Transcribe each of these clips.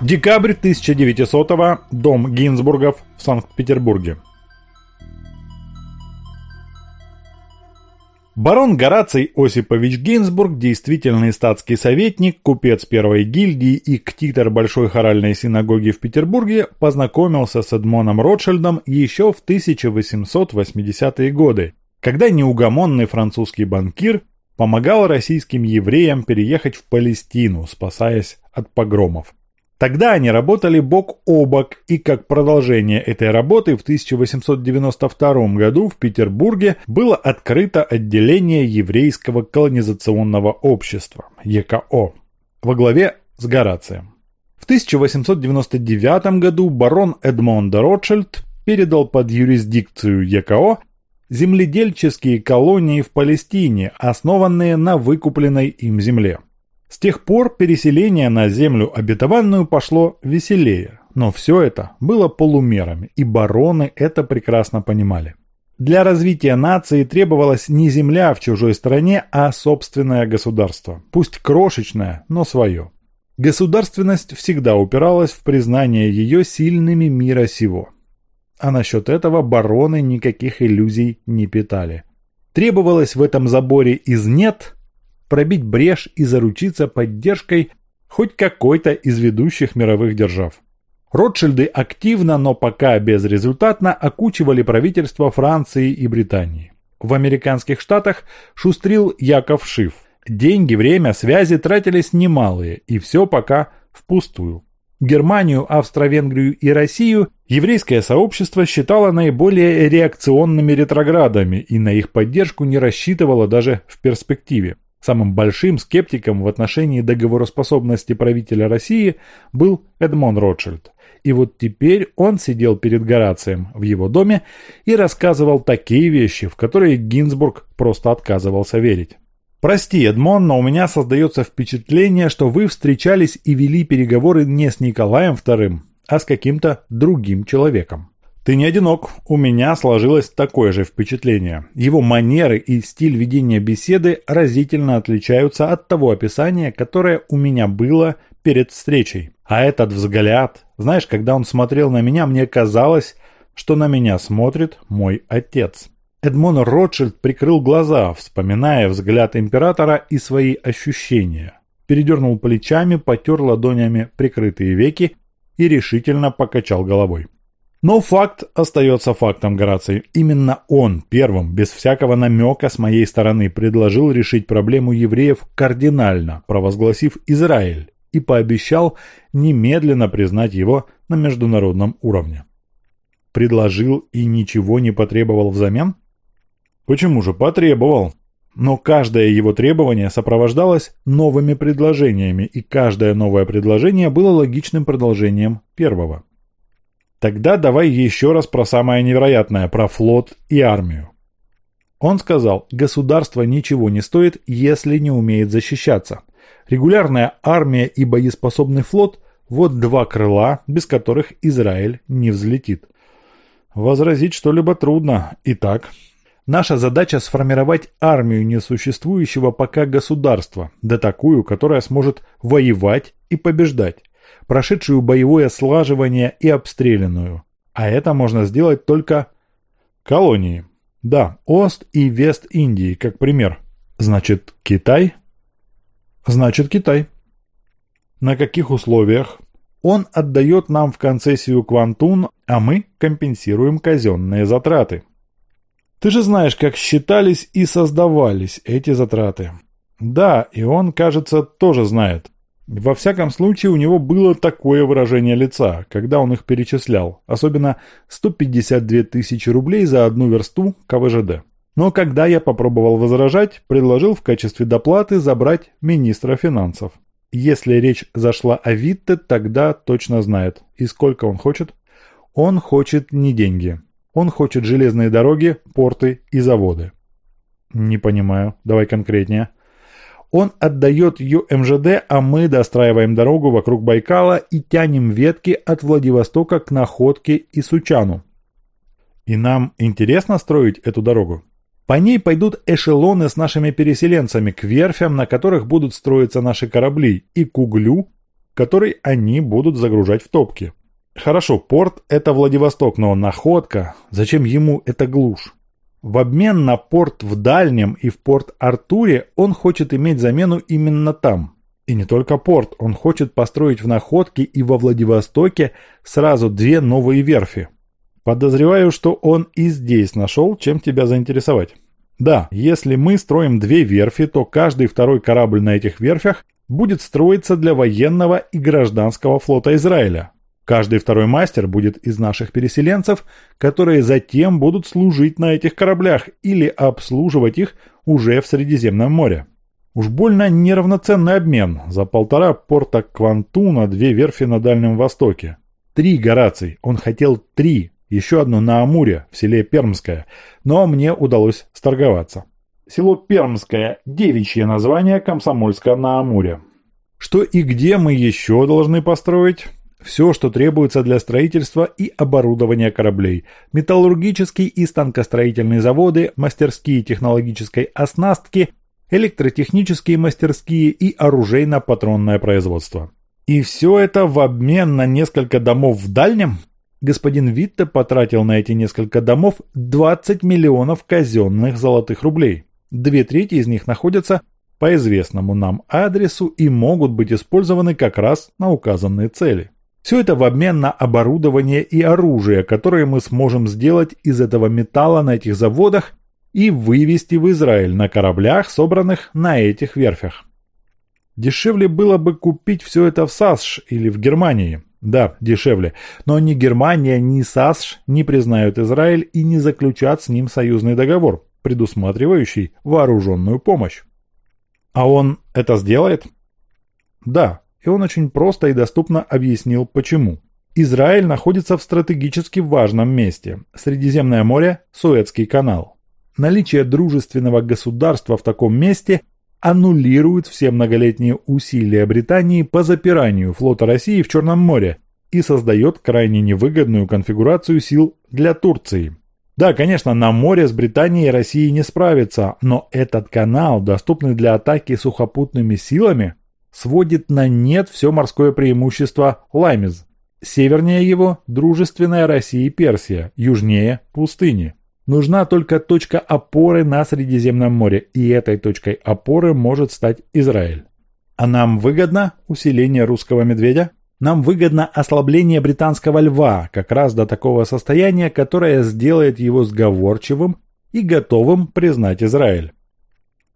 Декабрь 1900-го. Дом Гинзбургов в Санкт-Петербурге. Барон Гораций Осипович Гейнсбург, действительный статский советник, купец первой гильдии и ктитор Большой хоральной синагоги в Петербурге, познакомился с Эдмоном Ротшильдом еще в 1880-е годы, когда неугомонный французский банкир помогал российским евреям переехать в Палестину, спасаясь от погромов. Тогда они работали бок о бок, и как продолжение этой работы в 1892 году в Петербурге было открыто отделение еврейского колонизационного общества ЕКО во главе с Горацием. В 1899 году барон Эдмонд Ротшильд передал под юрисдикцию ЕКО земледельческие колонии в Палестине, основанные на выкупленной им земле. С тех пор переселение на землю обетованную пошло веселее, но все это было полумерами, и бароны это прекрасно понимали. Для развития нации требовалась не земля в чужой стране, а собственное государство, пусть крошечное, но свое. Государственность всегда упиралась в признание ее сильными мира сего. А насчет этого бароны никаких иллюзий не питали. Требовалось в этом заборе из «нет» пробить брешь и заручиться поддержкой хоть какой-то из ведущих мировых держав. Ротшильды активно, но пока безрезультатно окучивали правительства Франции и Британии. В американских штатах шустрил Яков Шиф. Деньги, время, связи тратились немалые, и все пока впустую. Германию, Австро-Венгрию и Россию еврейское сообщество считало наиболее реакционными ретроградами и на их поддержку не рассчитывало даже в перспективе. Самым большим скептиком в отношении договороспособности правителя России был Эдмон Ротшильд. И вот теперь он сидел перед Горацием в его доме и рассказывал такие вещи, в которые Гинзбург просто отказывался верить. «Прости, Эдмон, но у меня создается впечатление, что вы встречались и вели переговоры не с Николаем II, а с каким-то другим человеком». Ты не одинок, у меня сложилось такое же впечатление. Его манеры и стиль ведения беседы разительно отличаются от того описания, которое у меня было перед встречей. А этот взгляд, знаешь, когда он смотрел на меня, мне казалось, что на меня смотрит мой отец. Эдмон Ротшильд прикрыл глаза, вспоминая взгляд императора и свои ощущения. Передернул плечами, потер ладонями прикрытые веки и решительно покачал головой. Но факт остается фактом, Гораций. Именно он первым, без всякого намека с моей стороны, предложил решить проблему евреев кардинально, провозгласив Израиль, и пообещал немедленно признать его на международном уровне. Предложил и ничего не потребовал взамен? Почему же потребовал? Но каждое его требование сопровождалось новыми предложениями, и каждое новое предложение было логичным продолжением первого. Тогда давай еще раз про самое невероятное, про флот и армию. Он сказал, государство ничего не стоит, если не умеет защищаться. Регулярная армия и боеспособный флот – вот два крыла, без которых Израиль не взлетит. Возразить что-либо трудно. Итак, наша задача сформировать армию несуществующего пока государства, да такую, которая сможет воевать и побеждать прошедшую боевое слаживание и обстрелянную. А это можно сделать только колонии. Да, Ост и Вест Индии, как пример. Значит, Китай? Значит, Китай. На каких условиях? Он отдает нам в концессию Квантун, а мы компенсируем казенные затраты. Ты же знаешь, как считались и создавались эти затраты. Да, и он, кажется, тоже знает. Во всяком случае, у него было такое выражение лица, когда он их перечислял, особенно 152 тысячи рублей за одну версту КВЖД. Но когда я попробовал возражать, предложил в качестве доплаты забрать министра финансов. Если речь зашла о Витте, тогда точно знает. И сколько он хочет? Он хочет не деньги. Он хочет железные дороги, порты и заводы. Не понимаю. Давай конкретнее. Он отдает ее МЖД, а мы достраиваем дорогу вокруг Байкала и тянем ветки от Владивостока к Находке и Сучану. И нам интересно строить эту дорогу? По ней пойдут эшелоны с нашими переселенцами к верфям, на которых будут строиться наши корабли, и к углю, который они будут загружать в топки. Хорошо, порт – это Владивосток, но находка. Зачем ему эта глушь? В обмен на порт в Дальнем и в порт Артуре он хочет иметь замену именно там. И не только порт, он хочет построить в Находке и во Владивостоке сразу две новые верфи. Подозреваю, что он и здесь нашел, чем тебя заинтересовать. Да, если мы строим две верфи, то каждый второй корабль на этих верфях будет строиться для военного и гражданского флота Израиля. Каждый второй мастер будет из наших переселенцев, которые затем будут служить на этих кораблях или обслуживать их уже в Средиземном море. Уж больно неравноценный обмен. За полтора порта Квантуна две верфи на Дальнем Востоке. Три Гораций. Он хотел три. Еще одну на Амуре, в селе Пермское. Но мне удалось сторговаться. Село Пермское – девичье название Комсомольска на Амуре. Что и где мы еще должны построить? Все, что требуется для строительства и оборудования кораблей. Металлургические и станкостроительные заводы, мастерские технологической оснастки, электротехнические мастерские и оружейно-патронное производство. И все это в обмен на несколько домов в Дальнем? Господин Витте потратил на эти несколько домов 20 миллионов казенных золотых рублей. Две трети из них находятся по известному нам адресу и могут быть использованы как раз на указанные цели. Все это в обмен на оборудование и оружие, которое мы сможем сделать из этого металла на этих заводах и вывести в Израиль на кораблях, собранных на этих верфях. Дешевле было бы купить все это в САСШ или в Германии. Да, дешевле. Но ни Германия, ни САСШ не признают Израиль и не заключат с ним союзный договор, предусматривающий вооруженную помощь. А он это сделает? Да, и он очень просто и доступно объяснил почему. Израиль находится в стратегически важном месте – Средиземное море, Суэцкий канал. Наличие дружественного государства в таком месте аннулирует все многолетние усилия Британии по запиранию флота России в Черном море и создает крайне невыгодную конфигурацию сил для Турции. Да, конечно, на море с Британией и Россией не справиться, но этот канал, доступный для атаки сухопутными силами, сводит на нет все морское преимущество Лаймиз. Севернее его – дружественная Россия и Персия, южнее – пустыни. Нужна только точка опоры на Средиземном море, и этой точкой опоры может стать Израиль. А нам выгодно усиление русского медведя? Нам выгодно ослабление британского льва как раз до такого состояния, которое сделает его сговорчивым и готовым признать Израиль.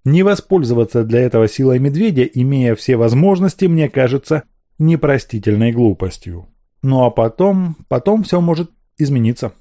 Не воспользоваться для этого силой медведя, имея все возможности, мне кажется непростительной глупостью. Ну а потом, потом все может измениться.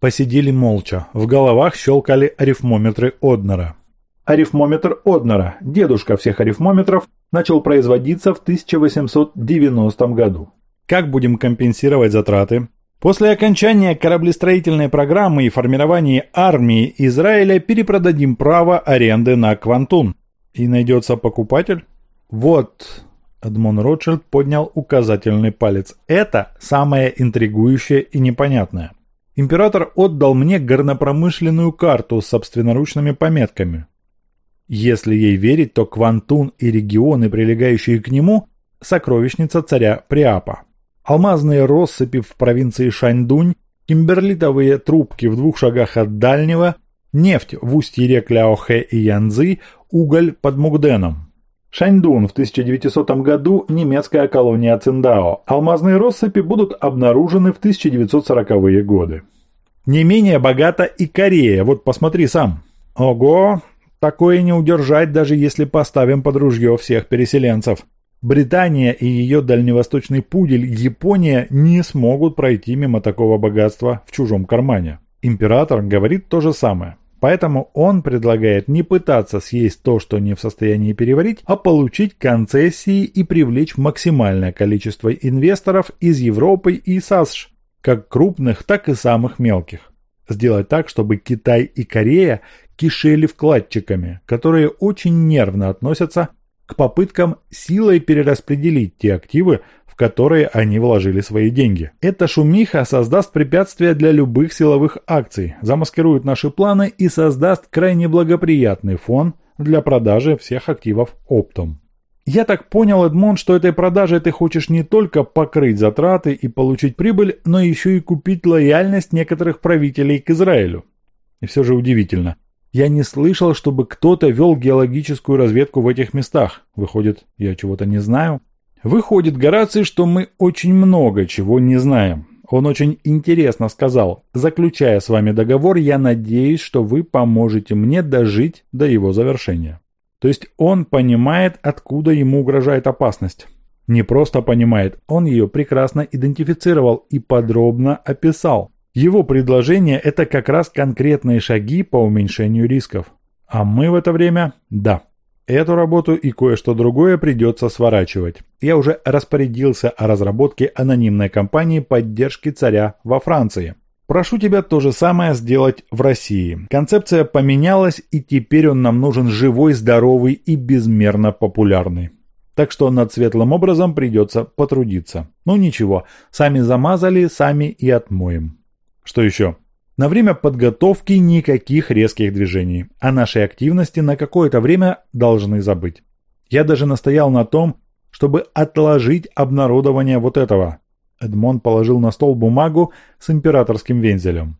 Посидели молча, в головах щелкали арифмометры Однера. Арифмометр Однера, дедушка всех арифмометров, начал производиться в 1890 году. Как будем компенсировать затраты? После окончания кораблестроительной программы и формирования армии Израиля перепродадим право аренды на Квантун. И найдется покупатель? Вот, Эдмон Ротшильд поднял указательный палец. Это самое интригующее и непонятное. Император отдал мне горнопромышленную карту с собственноручными пометками. Если ей верить, то Квантун и регионы, прилегающие к нему, сокровищница царя Приапа алмазные россыпи в провинции Шаньдунь, кимберлитовые трубки в двух шагах от дальнего, нефть в устье рек Ляохэ и Янзы, уголь под Мугденом. Шаньдун в 1900 году немецкая колония Циндао. Алмазные россыпи будут обнаружены в 1940-е годы. Не менее богата и Корея, вот посмотри сам. Ого, такое не удержать, даже если поставим под ружье всех переселенцев. Британия и ее дальневосточный пудель Япония не смогут пройти мимо такого богатства в чужом кармане. Император говорит то же самое. Поэтому он предлагает не пытаться съесть то, что не в состоянии переварить, а получить концессии и привлечь максимальное количество инвесторов из Европы и САСШ, как крупных, так и самых мелких. Сделать так, чтобы Китай и Корея кишели вкладчиками, которые очень нервно относятся к попыткам силой перераспределить те активы, в которые они вложили свои деньги. Эта шумиха создаст препятствия для любых силовых акций, замаскирует наши планы и создаст крайне благоприятный фон для продажи всех активов оптом. Я так понял, Эдмон, что этой продажей ты хочешь не только покрыть затраты и получить прибыль, но еще и купить лояльность некоторых правителей к Израилю. И все же удивительно. Я не слышал, чтобы кто-то вел геологическую разведку в этих местах. Выходит, я чего-то не знаю? Выходит, Гораций, что мы очень много чего не знаем. Он очень интересно сказал, заключая с вами договор, я надеюсь, что вы поможете мне дожить до его завершения. То есть он понимает, откуда ему угрожает опасность. Не просто понимает, он ее прекрасно идентифицировал и подробно описал. Его предложение – это как раз конкретные шаги по уменьшению рисков. А мы в это время – да. Эту работу и кое-что другое придется сворачивать. Я уже распорядился о разработке анонимной кампании поддержки царя во Франции. Прошу тебя то же самое сделать в России. Концепция поменялась, и теперь он нам нужен живой, здоровый и безмерно популярный. Так что над светлым образом придется потрудиться. Ну ничего, сами замазали, сами и отмоем. Что еще? На время подготовки никаких резких движений. О нашей активности на какое-то время должны забыть. Я даже настоял на том, чтобы отложить обнародование вот этого. Эдмон положил на стол бумагу с императорским вензелем.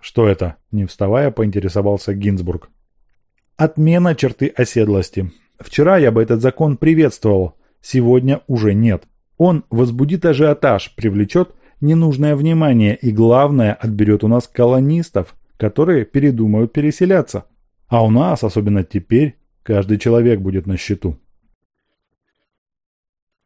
«Что это?» – не вставая, поинтересовался Гинзбург. «Отмена черты оседлости. Вчера я бы этот закон приветствовал, сегодня уже нет. Он возбудит ажиотаж, привлечет ненужное внимание и, главное, отберет у нас колонистов, которые передумают переселяться. А у нас, особенно теперь, каждый человек будет на счету».